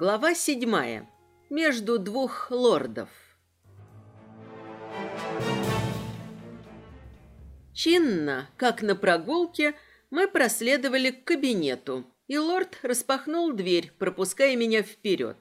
Глава седьмая. Между двух лордов. Чинно, как на прогулке, мы проследовали к кабинету, и лорд распахнул дверь, пропуская меня вперед.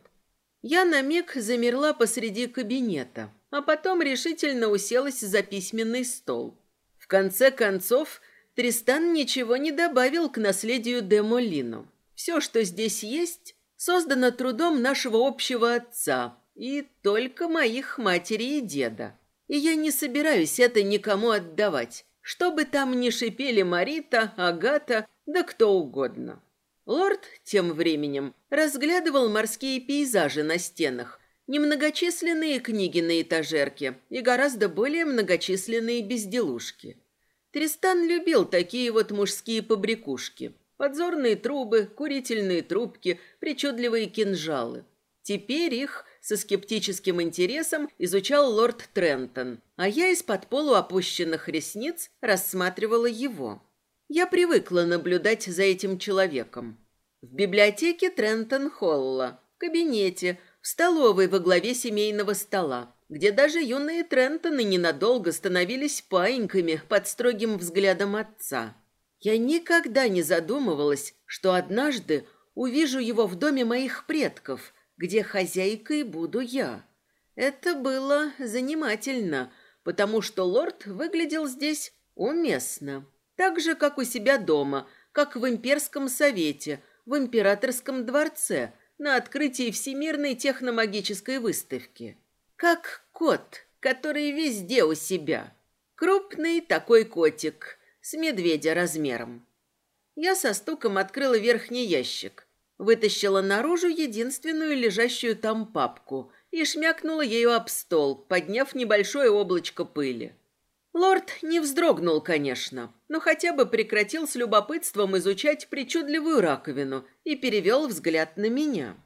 Я на миг замерла посреди кабинета, а потом решительно уселась за письменный стол. В конце концов, Тристан ничего не добавил к наследию де Молино. Все, что здесь есть, создано трудом нашего общего отца и только моих матери и деда. И я не собираюсь это никому отдавать, что бы там ни шипели Марита, Агата, да кто угодно. Лорд тем временем разглядывал морские пейзажи на стенах, немногочисленные книги на этажерке и гораздо более многочисленные безделушки. Тристан любил такие вот мужские побрякушки. Подзорные трубы, курительные трубки, причудливые кинжалы. Теперь их со скептическим интересом изучал лорд Трентон, а я из-под полуопущенных ресниц рассматривала его. Я привыкла наблюдать за этим человеком. В библиотеке Трентон Холла, в кабинете, в столовой во главе семейного стола, где даже юные Трентоны ненадолго становились паиньками под строгим взглядом отца. Я никогда не задумывалась, что однажды увижу его в доме моих предков, где хозяйкой буду я. Это было занимательно, потому что лорд выглядел здесь уместно. Так же, как у себя дома, как в имперском совете, в императорском дворце, на открытии Всемирной техномагической выставки. Как кот, который везде у себя. Крупный такой котик – с медведя размером. Я со стуком открыла верхний ящик, вытащила наружу единственную лежащую там папку и шмякнула ею об стол, подняв небольшое облачко пыли. Лорд не вздрогнул, конечно, но хотя бы прекратил с любопытством изучать причудливую раковину и перевел взгляд на меня.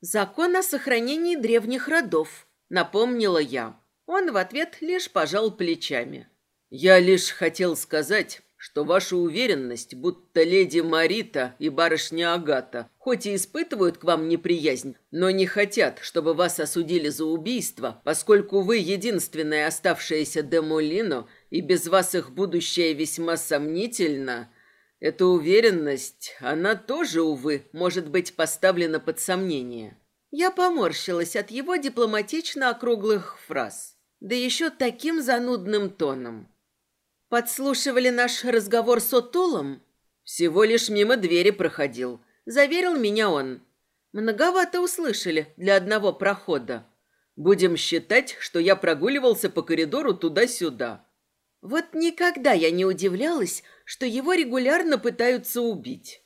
«Закон о сохранении древних родов», — напомнила я. Он в ответ лишь пожал плечами. «Я лишь хотел сказать, что ваша уверенность, будто леди Марита и барышня Агата хоть и испытывают к вам неприязнь, но не хотят, чтобы вас осудили за убийство, поскольку вы единственная оставшаяся Демолино, и без вас их будущее весьма сомнительно, эта уверенность, она тоже, увы, может быть поставлена под сомнение». Я поморщилась от его дипломатично округлых фраз. Да еще таким занудным тоном. Подслушивали наш разговор с Отулом? Всего лишь мимо двери проходил. Заверил меня он. Многовато услышали для одного прохода. Будем считать, что я прогуливался по коридору туда-сюда. Вот никогда я не удивлялась, что его регулярно пытаются убить.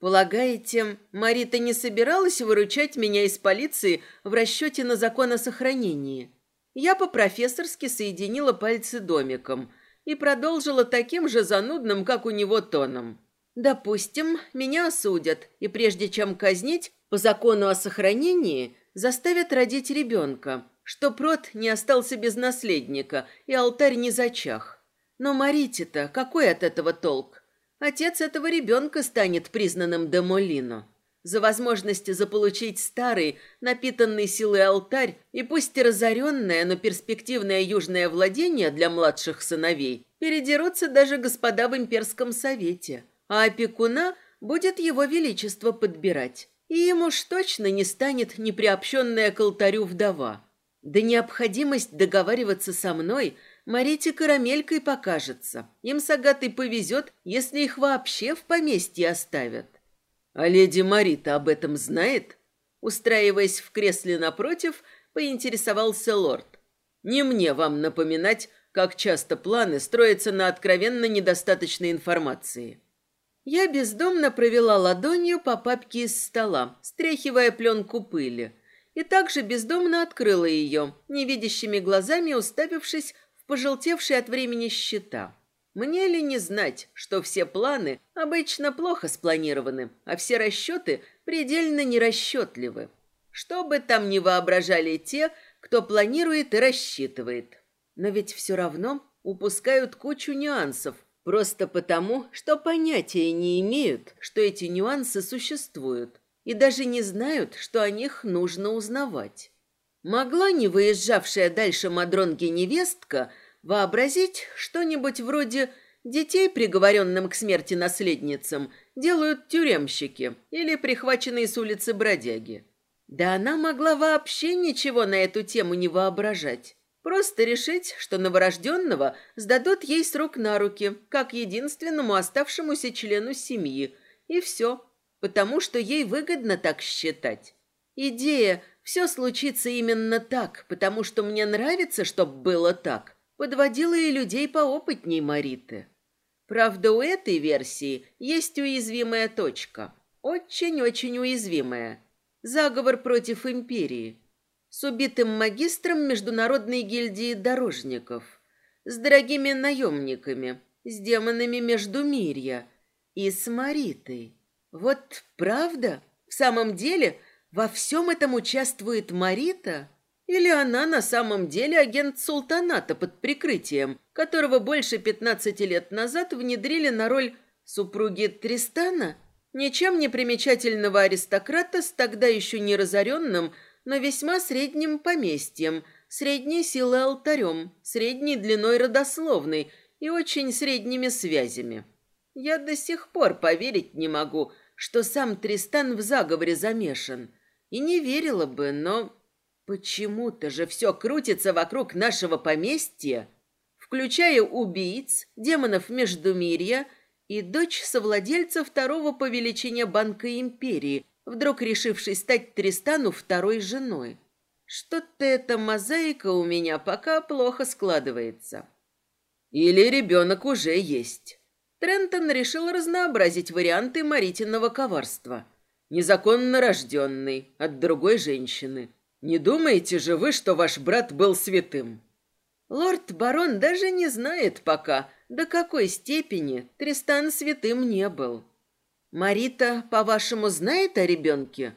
Полагаете, Марита не собиралась выручать меня из полиции в расчете на закон о сохранении? Я по-профессорски соединила пальцы домиком – и продолжила таким же занудным, как у него, тоном. «Допустим, меня осудят, и прежде чем казнить, по закону о сохранении, заставят родить ребенка, что прот не остался без наследника и алтарь не зачах. Но Марите-то какой от этого толк? Отец этого ребенка станет признанным Демолино за возможность заполучить старый, напитанный силой алтарь и пусть и разоренное, но перспективное южное владение для младших сыновей, передерутся даже господа в имперском совете, а опекуна будет его величество подбирать. И ему уж точно не станет неприобщенная к алтарю вдова. Да необходимость договариваться со мной Марите карамелькой покажется. Им с Агатой повезет, если их вообще в поместье оставят. «А леди Марита об этом знает?» Устраиваясь в кресле напротив, поинтересовался лорд. «Не мне вам напоминать, как часто планы строятся на откровенно недостаточной информации». Я бездомно провела ладонью по папке из стола, стряхивая пленку пыли, и также бездомно открыла ее, невидящими глазами уставившись в пожелтевшие от времени счета. Мне ли не знать, что все планы обычно плохо спланированы, а все расчеты предельно нерасчетливы? Что бы там ни воображали те, кто планирует и рассчитывает. Но ведь все равно упускают кучу нюансов, просто потому, что понятия не имеют, что эти нюансы существуют. и даже не знают, что о них нужно узнавать. Могла не выезжавшая дальше Мадронги невестка вообразить что-нибудь вроде детей, приговоренным к смерти наследницам, делают тюремщики или прихваченные с улицы бродяги. Да она могла вообще ничего на эту тему не воображать. Просто решить, что новорожденного сдадут ей с рук на руки, как единственному оставшемуся члену семьи, и все, потому что ей выгодно так считать. Идея «все случится именно так, потому что мне нравится, чтобы было так» подводила и людей поопытней Мариты. Правда, у этой версии есть уязвимая точка. Очень-очень уязвимая. Заговор против империи. С убитым магистром Международной гильдии дорожников. С дорогими наемниками. С демонами Междумирья. И с Маритой. Вот правда? В самом деле, во всем этом участвует Марита? Или она на самом деле агент султаната под прикрытием, которого больше 15 лет назад внедрили на роль супруги Тристана, ничем не примечательного аристократа с тогда еще не разоренным, но весьма средним поместьем, средней силой алтарем, средней длиной родословной и очень средними связями. Я до сих пор поверить не могу, что сам Тристан в заговоре замешан. И не верила бы, но Почему-то же все крутится вокруг нашего поместья, включая убийц, демонов Междумирья и дочь совладельца второго по величине Банка Империи, вдруг решившей стать Тристану второй женой. Что-то эта мозаика у меня пока плохо складывается. Или ребенок уже есть. Трентон решил разнообразить варианты Маритиного коварства. Незаконно рожденный, от другой женщины – не думаете же вы, что ваш брат был святым? Лорд-барон даже не знает пока, до какой степени Тристан святым не был. Марита, по-вашему, знает о ребенке?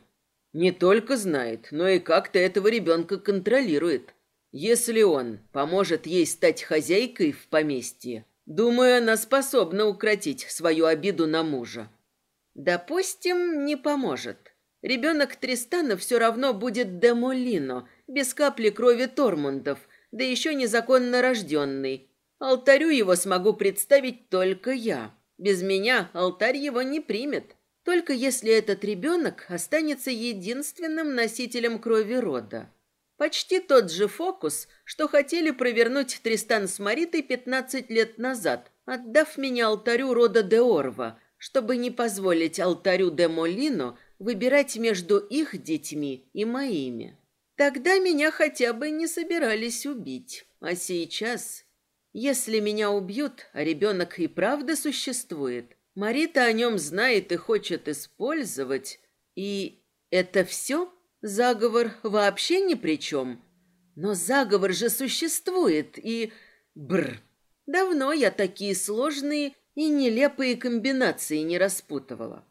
Не только знает, но и как-то этого ребенка контролирует. Если он поможет ей стать хозяйкой в поместье, думаю, она способна укротить свою обиду на мужа. Допустим, не поможет. Ребенок Тристана все равно будет Демолино, без капли крови Тормундов, да еще незаконно рожденный. Алтарю его смогу представить только я. Без меня алтарь его не примет. Только если этот ребенок останется единственным носителем крови рода. Почти тот же фокус, что хотели провернуть Тристан с Маритой 15 лет назад, отдав меня алтарю рода Деорва, чтобы не позволить алтарю де Молино выбирать между их детьми и моими. Тогда меня хотя бы не собирались убить. А сейчас, если меня убьют, а ребенок и правда существует, Марита о нем знает и хочет использовать, и это все? Заговор вообще ни при чем. Но заговор же существует, и... Бр. Давно я такие сложные и нелепые комбинации не распутывала.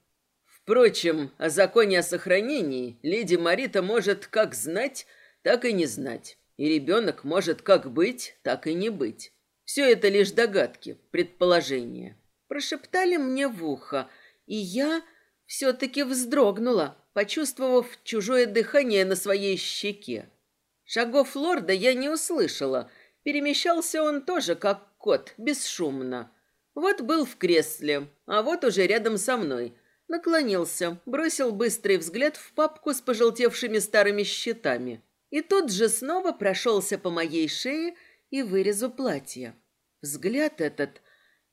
Впрочем, о законе о сохранении леди Марита может как знать, так и не знать. И ребенок может как быть, так и не быть. Все это лишь догадки, предположения. Прошептали мне в ухо, и я все-таки вздрогнула, почувствовав чужое дыхание на своей щеке. Шагов лорда я не услышала. Перемещался он тоже, как кот, бесшумно. Вот был в кресле, а вот уже рядом со мной – Наклонился, бросил быстрый взгляд в папку с пожелтевшими старыми щитами. И тут же снова прошелся по моей шее и вырезу платья. Взгляд этот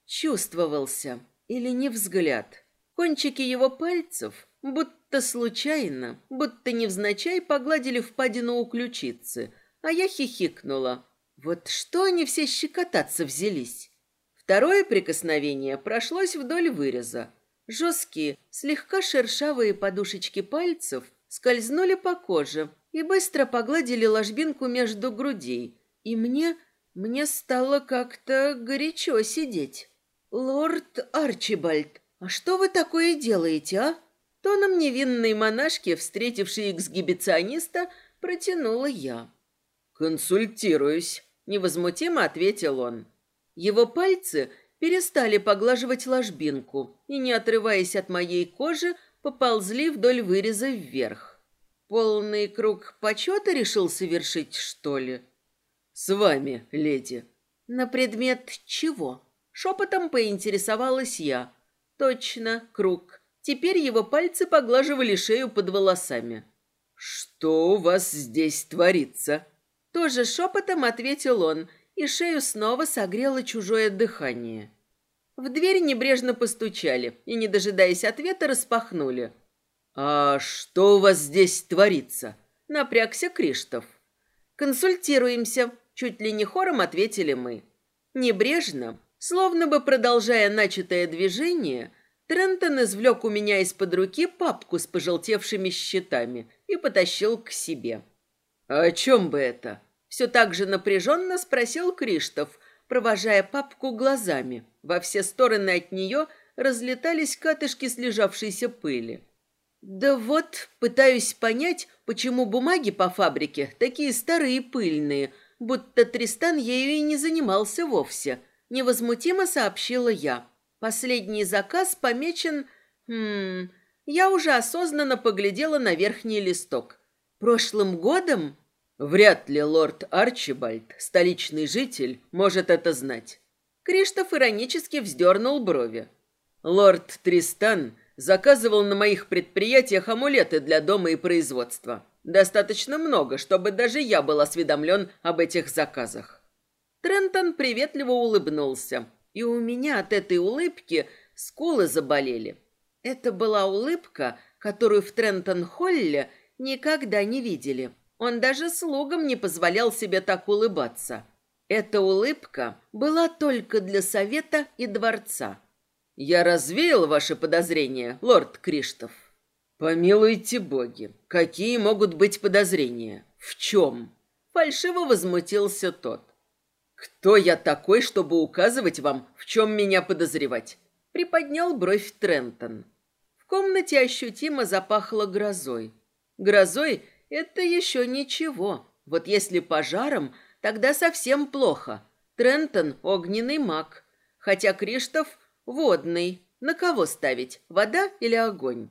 чувствовался, или не взгляд. Кончики его пальцев, будто случайно, будто невзначай погладили впадину у ключицы, а я хихикнула. Вот что они все щекотаться взялись? Второе прикосновение прошлось вдоль выреза. Жесткие, слегка шершавые подушечки пальцев скользнули по коже и быстро погладили ложбинку между грудей. И мне, мне стало как-то горячо сидеть. «Лорд Арчибальд, а что вы такое делаете, а?» Тоном невинной монашки, встретившей эксгибициониста, протянула я. «Консультируюсь», — невозмутимо ответил он. Его пальцы перестали поглаживать ложбинку и, не отрываясь от моей кожи, поползли вдоль выреза вверх. Полный круг почета решил совершить, что ли? С вами, леди. На предмет чего? Шепотом поинтересовалась я. Точно, круг. Теперь его пальцы поглаживали шею под волосами. «Что у вас здесь творится?» Тоже шепотом ответил он, и шею снова согрело чужое дыхание. В дверь небрежно постучали и, не дожидаясь ответа, распахнули. «А что у вас здесь творится?» — напрягся Криштов. «Консультируемся», — чуть ли не хором ответили мы. Небрежно, словно бы продолжая начатое движение, Трентон извлек у меня из-под руки папку с пожелтевшими щитами и потащил к себе. «А о чем бы это?» Все так же напряженно спросил Криштов, провожая папку глазами. Во все стороны от нее разлетались катышки слежавшейся пыли. «Да вот, пытаюсь понять, почему бумаги по фабрике такие старые и пыльные, будто Тристан ею и не занимался вовсе», — невозмутимо сообщила я. Последний заказ помечен... Хм... Я уже осознанно поглядела на верхний листок. Прошлым годом? Вряд ли лорд Арчибальд, столичный житель, может это знать. Криштоф иронически вздернул брови. Лорд Тристан заказывал на моих предприятиях амулеты для дома и производства. Достаточно много, чтобы даже я был осведомлен об этих заказах. Трентон приветливо улыбнулся. И у меня от этой улыбки скулы заболели. Это была улыбка, которую в Трентон-Холле никогда не видели. Он даже слугам не позволял себе так улыбаться. Эта улыбка была только для совета и дворца. «Я развеял ваши подозрения, лорд Криштоф?» «Помилуйте боги, какие могут быть подозрения? В чем?» Фальшиво возмутился тот. «Кто я такой, чтобы указывать вам, в чем меня подозревать?» Приподнял бровь Трентон. В комнате ощутимо запахло грозой. Грозой – это еще ничего. Вот если пожаром, тогда совсем плохо. Трентон – огненный маг. Хотя Криштоф – водный. На кого ставить, вода или огонь?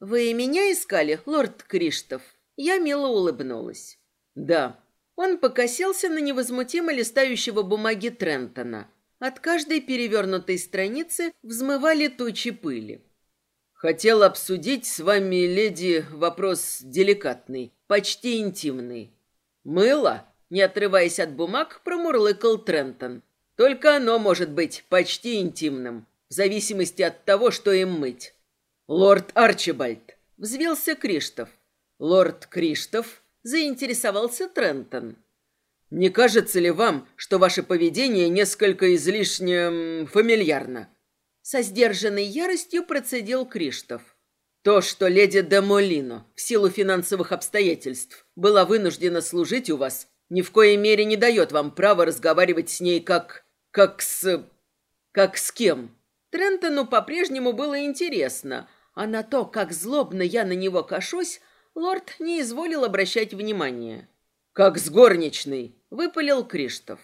«Вы меня искали, лорд Криштоф?» Я мило улыбнулась. «Да, он покосился на невозмутимо листающего бумаги Трентона. От каждой перевернутой страницы взмывали тучи пыли. «Хотел обсудить с вами, леди, вопрос деликатный, почти интимный. Мыло?» Не отрываясь от бумаг, промурлыкал Трентон. «Только оно может быть почти интимным, в зависимости от того, что им мыть». «Лорд Арчибальд!» — взвился Криштоф. «Лорд Криштоф заинтересовался Трентон. «Не кажется ли вам, что ваше поведение несколько излишне фамильярно?» Со сдержанной яростью процедил Криштоф. «То, что леди де Молино в силу финансовых обстоятельств была вынуждена служить у вас, ни в коей мере не дает вам права разговаривать с ней как... как с... как с кем?» Трентону по-прежнему было интересно, а на то, как злобно я на него кашусь, лорд не изволил обращать внимания. «Как с горничной!» — выпалил Криштоф.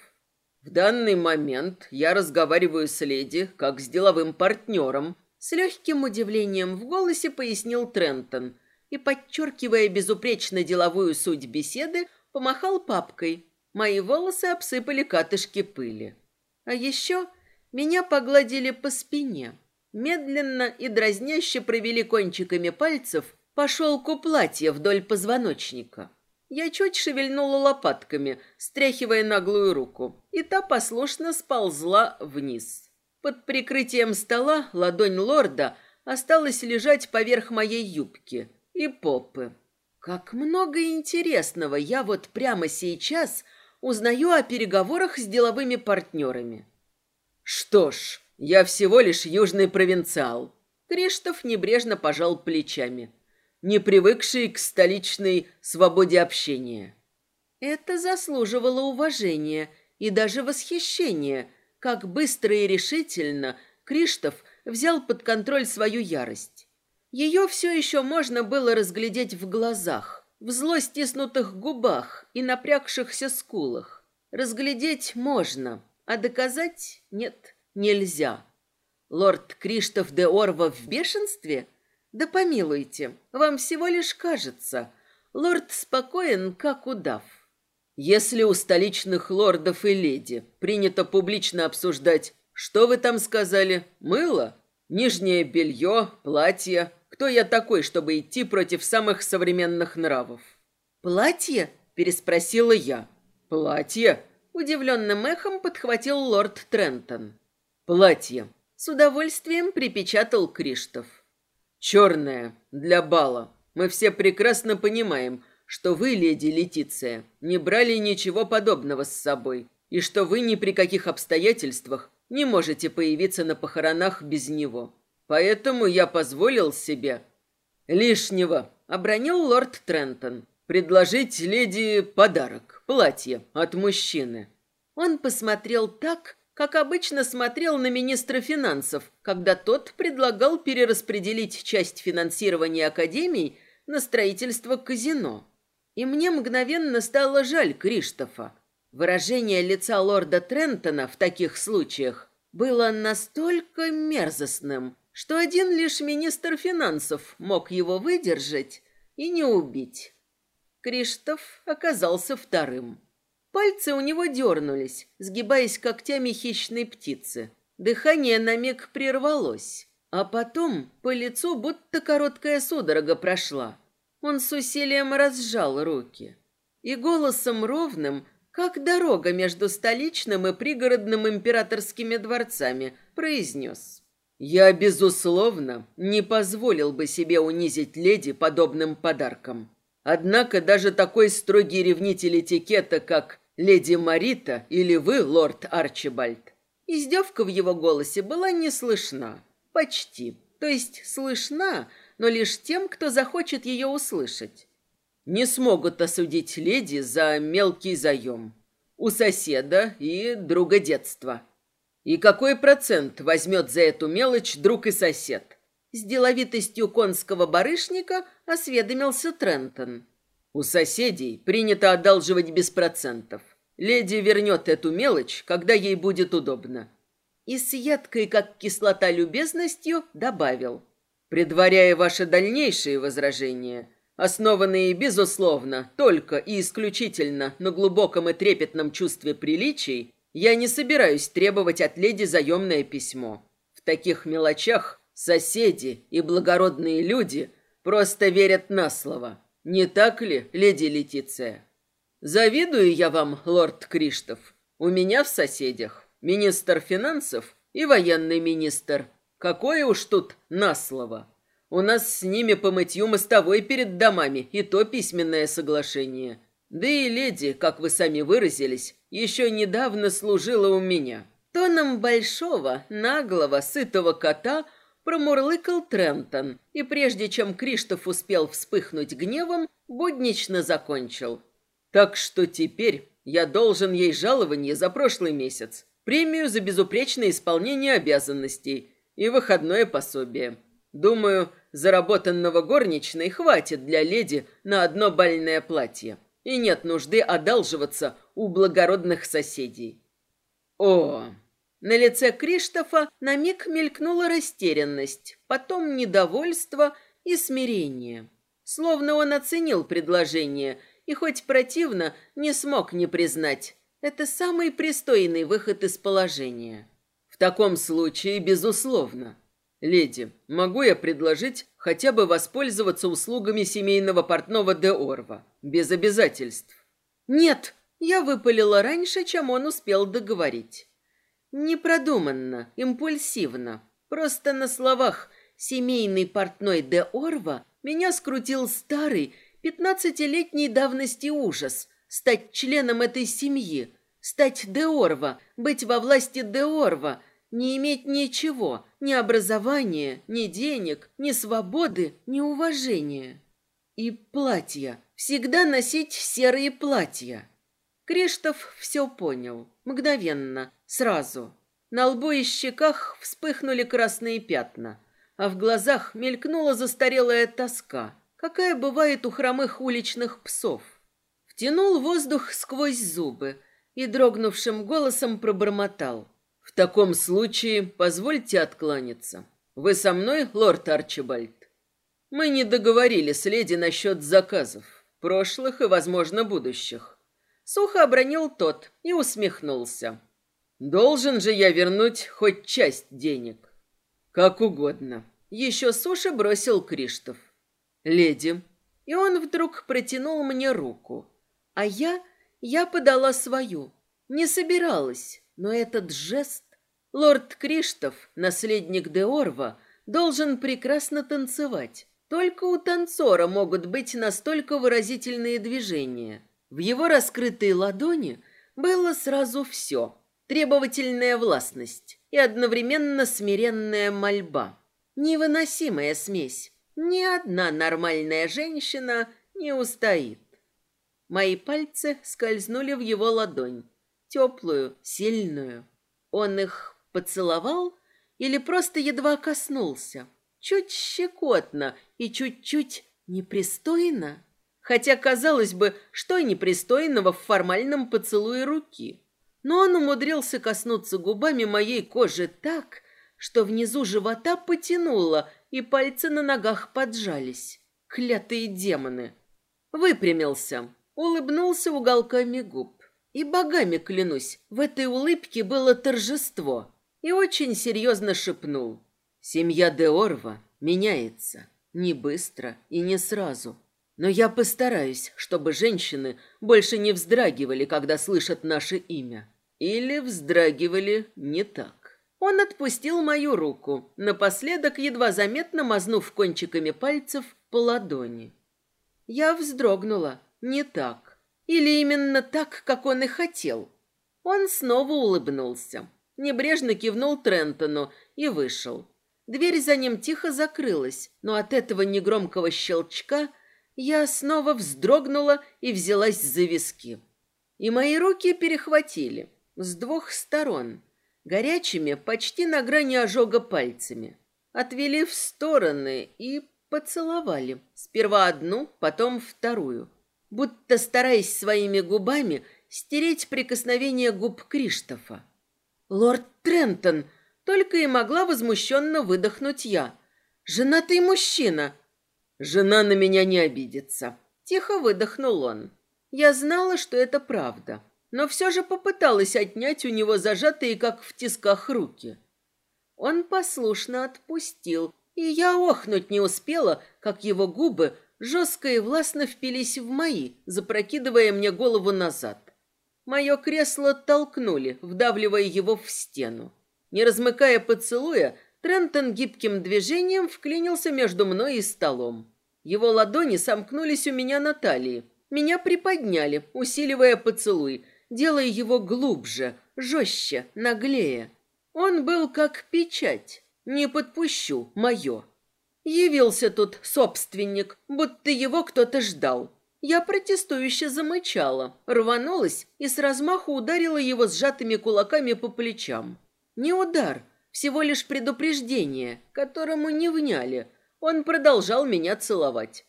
«В данный момент я разговариваю с леди, как с деловым партнером», с легким удивлением в голосе пояснил Трентон и, подчеркивая безупречно деловую суть беседы, помахал папкой. Мои волосы обсыпали катышки пыли. А еще меня погладили по спине. Медленно и дразняще провели кончиками пальцев по шелку платья вдоль позвоночника. Я чуть шевельнула лопатками, стряхивая наглую руку, и та послушно сползла вниз. Под прикрытием стола ладонь лорда осталась лежать поверх моей юбки и попы. Как много интересного я вот прямо сейчас узнаю о переговорах с деловыми партнерами. Что ж, я всего лишь южный провинциал. Криштоф небрежно пожал плечами не привыкший к столичной свободе общения. Это заслуживало уважения и даже восхищения, как быстро и решительно Криштоф взял под контроль свою ярость. Ее все еще можно было разглядеть в глазах, в зло стиснутых губах и напрягшихся скулах. Разглядеть можно, а доказать нет, нельзя. Лорд Криштоф де Орва в бешенстве – Да помилуйте, вам всего лишь кажется. Лорд спокоен, как удав. Если у столичных лордов и леди принято публично обсуждать, что вы там сказали, мыло, нижнее белье, платье, кто я такой, чтобы идти против самых современных нравов? Платье? Переспросила я. Платье? Удивленным эхом подхватил лорд Трентон. Платье. С удовольствием припечатал Криштоф. Черное, для бала. Мы все прекрасно понимаем, что вы, леди Летиция, не брали ничего подобного с собой, и что вы ни при каких обстоятельствах не можете появиться на похоронах без него. Поэтому я позволил себе лишнего, обронил лорд Трентон, предложить леди подарок, платье от мужчины. Он посмотрел так, как обычно смотрел на министра финансов, когда тот предлагал перераспределить часть финансирования академий на строительство казино. И мне мгновенно стало жаль Криштофа. Выражение лица лорда Трентона в таких случаях было настолько мерзостным, что один лишь министр финансов мог его выдержать и не убить. Криштоф оказался вторым. Пальцы у него дернулись, сгибаясь когтями хищной птицы. Дыхание на миг прервалось, а потом по лицу будто короткая судорога прошла. Он с усилием разжал руки и голосом ровным, как дорога между столичным и пригородным императорскими дворцами, произнес. «Я, безусловно, не позволил бы себе унизить леди подобным подарком. Однако даже такой строгий ревнитель этикета, как леди Марита или вы, лорд Арчибальд». Издевка в его голосе была не слышна. Почти. То есть слышна, но лишь тем, кто захочет ее услышать. Не смогут осудить леди за мелкий заем. У соседа и друга детства. И какой процент возьмет за эту мелочь друг и сосед? С деловитостью конского барышника осведомился Трентон. У соседей принято одалживать без процентов. Леди вернет эту мелочь, когда ей будет удобно. И с едкой, как кислота, любезностью добавил – Предваряя ваши дальнейшие возражения, основанные, безусловно, только и исключительно на глубоком и трепетном чувстве приличий, я не собираюсь требовать от леди заемное письмо. В таких мелочах соседи и благородные люди просто верят на слово. Не так ли, леди Летиция? Завидую я вам, лорд Криштоф. У меня в соседях министр финансов и военный министр – Какое уж тут на слово. У нас с ними по мытью мостовой перед домами, и то письменное соглашение. Да и леди, как вы сами выразились, еще недавно служила у меня. Тоном большого, наглого, сытого кота промурлыкал Трентон, и прежде чем Криштоф успел вспыхнуть гневом, буднично закончил. Так что теперь я должен ей жалование за прошлый месяц, премию за безупречное исполнение обязанностей – и выходное пособие. Думаю, заработанного горничной хватит для леди на одно бальное платье. И нет нужды одалживаться у благородных соседей. О, на лице Криштофа на миг мелькнула растерянность, потом недовольство и смирение. Словно он оценил предложение и хоть противно не смог не признать. Это самый пристойный выход из положения. В таком случае, безусловно. Леди, могу я предложить хотя бы воспользоваться услугами семейного портного де Орва, без обязательств? Нет, я выпалила раньше, чем он успел договорить. Непродуманно, импульсивно, просто на словах «семейный портной де Орва» меня скрутил старый, пятнадцатилетней давности ужас стать членом этой семьи, Стать Деорва, быть во власти Деорва, не иметь ничего, ни образования, ни денег, ни свободы, ни уважения. И платья. Всегда носить серые платья. Криштоф все понял. Мгновенно. Сразу. На лбу и щеках вспыхнули красные пятна, а в глазах мелькнула застарелая тоска, какая бывает у хромых уличных псов. Втянул воздух сквозь зубы, и дрогнувшим голосом пробормотал. «В таком случае позвольте откланяться. Вы со мной, лорд Арчибальд?» Мы не договорили с леди насчет заказов, прошлых и, возможно, будущих. Сухо обронил тот и усмехнулся. Должен же я вернуть хоть часть денег. Как угодно. Еще суши бросил Криштоф. Леди. И он вдруг протянул мне руку. А я, я подала свою. Не собиралась, но этот жест... Лорд Криштоф, наследник Деорва, должен прекрасно танцевать. Только у танцора могут быть настолько выразительные движения. В его раскрытой ладони было сразу все. Требовательная властность и одновременно смиренная мольба. Невыносимая смесь. Ни одна нормальная женщина не устоит. Мои пальцы скользнули в его ладонь. Теплую, сильную. Он их поцеловал или просто едва коснулся? Чуть щекотно и чуть-чуть непристойно. Хотя, казалось бы, что непристойного в формальном поцелуе руки. Но он умудрился коснуться губами моей кожи так, что внизу живота потянуло, и пальцы на ногах поджались. Клятые демоны. Выпрямился, улыбнулся уголками губ. И богами клянусь, в этой улыбке было торжество. И очень серьезно шепнул. Семья Деорва меняется. Не быстро и не сразу. Но я постараюсь, чтобы женщины больше не вздрагивали, когда слышат наше имя. Или вздрагивали не так. Он отпустил мою руку, напоследок едва заметно мазнув кончиками пальцев по ладони. Я вздрогнула. Не так. Или именно так, как он и хотел. Он снова улыбнулся. Небрежно кивнул Трентону и вышел. Дверь за ним тихо закрылась, но от этого негромкого щелчка я снова вздрогнула и взялась за виски. И мои руки перехватили с двух сторон, горячими, почти на грани ожога пальцами. Отвели в стороны и поцеловали. Сперва одну, потом вторую. Будто стараясь своими губами стереть прикосновение губ Криштофа. «Лорд Трентон!» Только и могла возмущенно выдохнуть я. «Женатый мужчина!» «Жена на меня не обидится!» Тихо выдохнул он. Я знала, что это правда, но все же попыталась отнять у него зажатые, как в тисках, руки. Он послушно отпустил, и я охнуть не успела, как его губы жестко и властно впились в мои, запрокидывая мне голову назад. Мое кресло толкнули, вдавливая его в стену. Не размыкая поцелуя, Трентон гибким движением вклинился между мной и столом. Его ладони сомкнулись у меня на талии. Меня приподняли, усиливая поцелуй, делая его глубже, жестче, наглее. Он был как печать. Не подпущу, мое. Явился тут собственник, будто его кто-то ждал. Я протестующе замычала, рванулась и с размаху ударила его сжатыми кулаками по плечам. Не удар, всего лишь предупреждение, которому не вняли. Он продолжал меня целовать.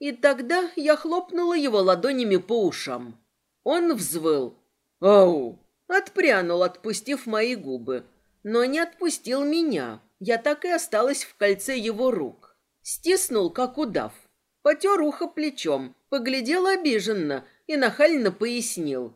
И тогда я хлопнула его ладонями по ушам. Он взвыл. «Ау!» Отпрянул, отпустив мои губы. Но не отпустил меня. Я так и осталась в кольце его рук. Стиснул, как удав. Потер ухо плечом, поглядел обиженно и нахально пояснил.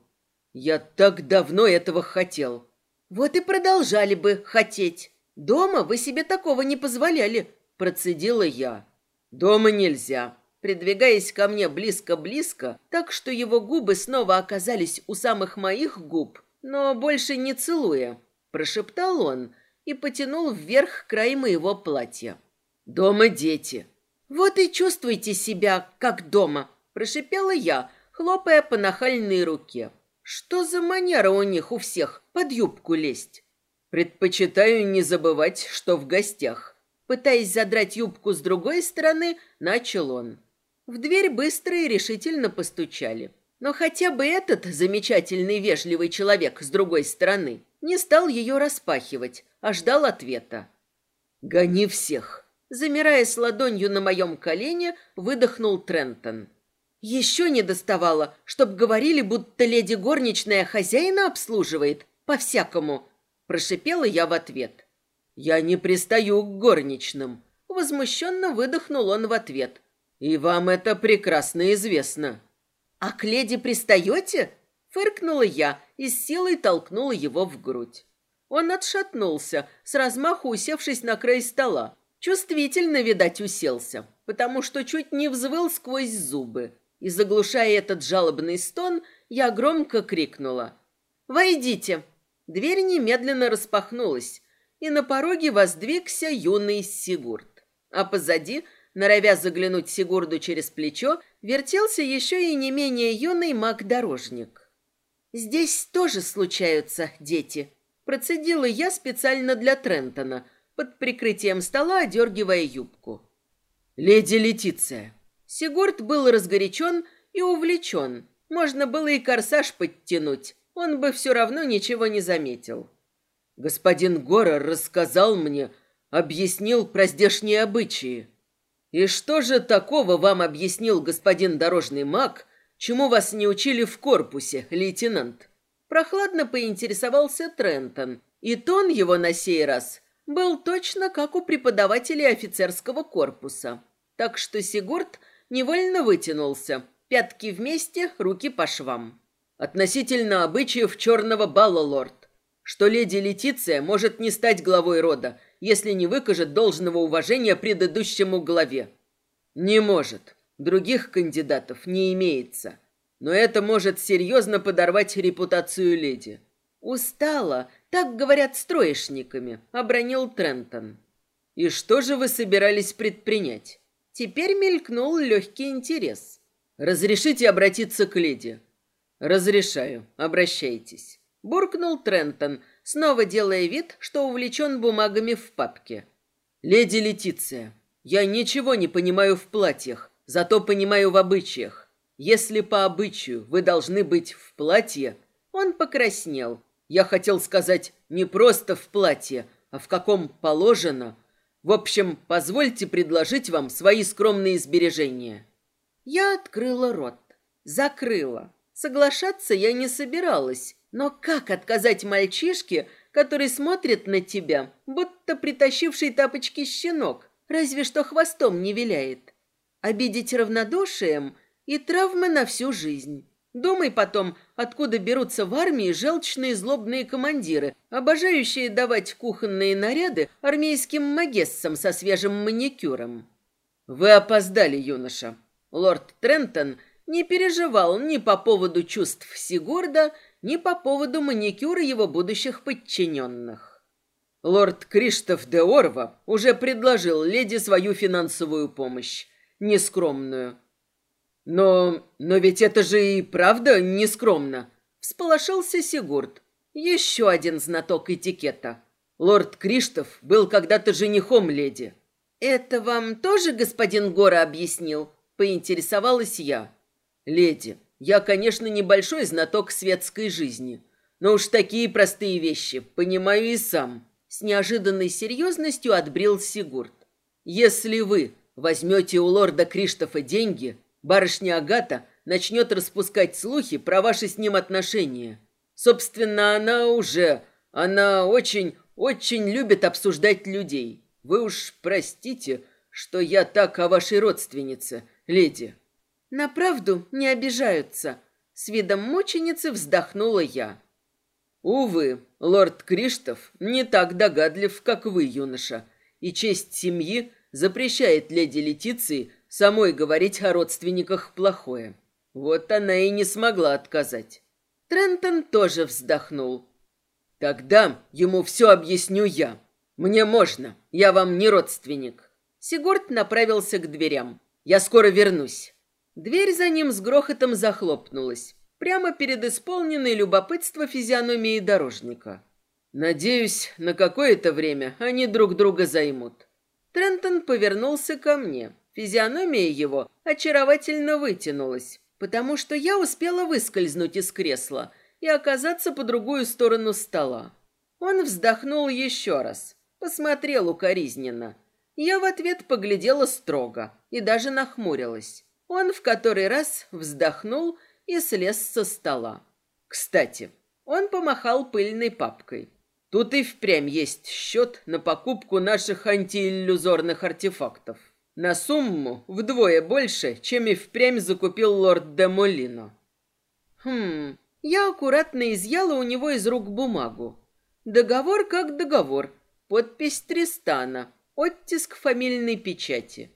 «Я так давно этого хотел. Вот и продолжали бы хотеть. Дома вы себе такого не позволяли, процедила я. Дома нельзя. Придвигаясь ко мне близко-близко, так что его губы снова оказались у самых моих губ, но больше не целуя, прошептал он и потянул вверх край моего платья. Дома дети. Вот и чувствуйте себя как дома, прошипела я, хлопая по нахальной руке. Что за манера у них у всех под юбку лезть? Предпочитаю не забывать, что в гостях. Пытаясь задрать юбку с другой стороны, начал он. В дверь быстро и решительно постучали. Но хотя бы этот замечательный вежливый человек с другой стороны не стал ее распахивать, а ждал ответа. «Гони всех!» Замирая с ладонью на моем колене, выдохнул Трентон. Еще не доставало, чтоб говорили, будто леди горничная хозяина обслуживает, по-всякому. Прошипела я в ответ. Я не пристаю к горничным. Возмущенно выдохнул он в ответ. «И вам это прекрасно известно». «А к леди пристаете?» Фыркнула я и с силой толкнула его в грудь. Он отшатнулся, с размаху усевшись на край стола. Чувствительно, видать, уселся, потому что чуть не взвыл сквозь зубы. И, заглушая этот жалобный стон, я громко крикнула. «Войдите!» Дверь немедленно распахнулась, и на пороге воздвигся юный Сигурд. А позади, норовя заглянуть Сигурду через плечо, вертелся еще и не менее юный маг-дорожник. «Здесь тоже случаются дети», – процедила я специально для Трентона, под прикрытием стола одергивая юбку. «Леди Летиция». Сигурд был разгорячен и увлечен. Можно было и корсаж подтянуть, он бы все равно ничего не заметил. Господин Гора рассказал мне, объяснил про здешние обычаи. И что же такого вам объяснил господин дорожный маг, чему вас не учили в корпусе, лейтенант? Прохладно поинтересовался Трентон, и тон его на сей раз был точно как у преподавателей офицерского корпуса. Так что Сигурд невольно вытянулся, пятки вместе, руки по швам. Относительно обычаев черного бала, лорд, что леди Летиция может не стать главой рода, если не выкажет должного уважения предыдущему главе. Не может. Других кандидатов не имеется. Но это может серьезно подорвать репутацию леди. Устала, так говорят строечниками, обронил Трентон. И что же вы собирались предпринять? Теперь мелькнул легкий интерес. Разрешите обратиться к леди. «Разрешаю. Обращайтесь», — буркнул Трентон, снова делая вид, что увлечен бумагами в папке. «Леди Летиция, я ничего не понимаю в платьях, зато понимаю в обычаях. Если по обычаю вы должны быть в платье...» Он покраснел. Я хотел сказать не просто в платье, а в каком положено. В общем, позвольте предложить вам свои скромные сбережения. Я открыла рот, закрыла. Соглашаться я не собиралась, но как отказать мальчишке, который смотрит на тебя, будто притащивший тапочки щенок, разве что хвостом не виляет? Обидеть равнодушием и травмы на всю жизнь. Думай потом, откуда берутся в армии желчные злобные командиры, обожающие давать кухонные наряды армейским магессам со свежим маникюром. Вы опоздали, юноша. Лорд Трентон – не переживал ни по поводу чувств Сигурда, ни по поводу маникюра его будущих подчиненных. Лорд Криштоф де Орва уже предложил леди свою финансовую помощь, нескромную. Но, но ведь это же и правда нескромно, всполошился Сигурд. Еще один знаток этикета. Лорд Криштоф был когда-то женихом леди. Это вам тоже господин Гора объяснил? Поинтересовалась я. «Леди, я, конечно, небольшой знаток светской жизни, но уж такие простые вещи понимаю и сам». С неожиданной серьезностью отбрил Сигурд. «Если вы возьмете у лорда Криштофа деньги, барышня Агата начнет распускать слухи про ваши с ним отношения. Собственно, она уже... Она очень, очень любит обсуждать людей. Вы уж простите, что я так о вашей родственнице, леди». На правду не обижаются. С видом мученицы вздохнула я. Увы, лорд Криштоф не так догадлив, как вы, юноша, и честь семьи запрещает леди Летиции самой говорить о родственниках плохое. Вот она и не смогла отказать. Трентон тоже вздохнул. Тогда ему все объясню я. Мне можно, я вам не родственник. Сигурд направился к дверям. Я скоро вернусь. Дверь за ним с грохотом захлопнулась, прямо перед исполненной любопытства физиономией дорожника. «Надеюсь, на какое-то время они друг друга займут». Трентон повернулся ко мне. Физиономия его очаровательно вытянулась, потому что я успела выскользнуть из кресла и оказаться по другую сторону стола. Он вздохнул еще раз, посмотрел укоризненно. Я в ответ поглядела строго и даже нахмурилась. Он в который раз вздохнул и слез со стола. Кстати, он помахал пыльной папкой. Тут и впрямь есть счет на покупку наших антииллюзорных артефактов. На сумму вдвое больше, чем и впрямь закупил лорд де Молино. Хм, я аккуратно изъяла у него из рук бумагу. Договор как договор. Подпись Тристана. Оттиск фамильной печати.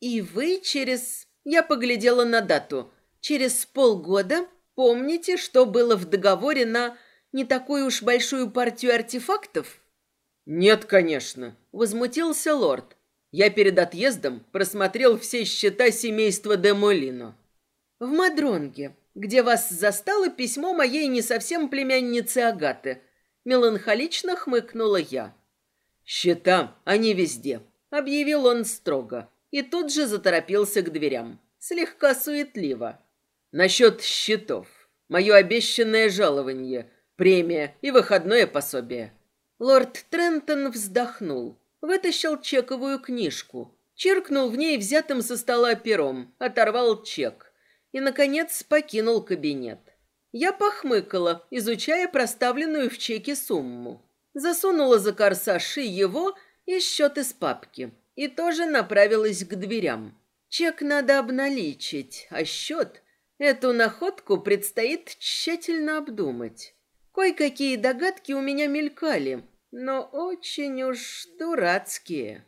И вы через... Я поглядела на дату. Через полгода помните, что было в договоре на не такую уж большую партию артефактов? Нет, конечно, возмутился лорд. Я перед отъездом просмотрел все счета семейства де Молино. В Мадронге, где вас застало письмо моей не совсем племянницы Агаты. Меланхолично хмыкнула я. Счета, они везде, объявил он строго и тут же заторопился к дверям, слегка суетливо. Насчет счетов. Мое обещанное жалование, премия и выходное пособие. Лорд Трентон вздохнул. Вытащил чековую книжку, чиркнул в ней взятым со стола пером, оторвал чек и, наконец, покинул кабинет. Я похмыкала, изучая проставленную в чеке сумму. Засунула за корсаж и его, и счет из папки, и тоже направилась к дверям. Чек надо обналичить, а счет... Эту находку предстоит тщательно обдумать. Кое-какие догадки у меня мелькали, но очень уж дурацкие.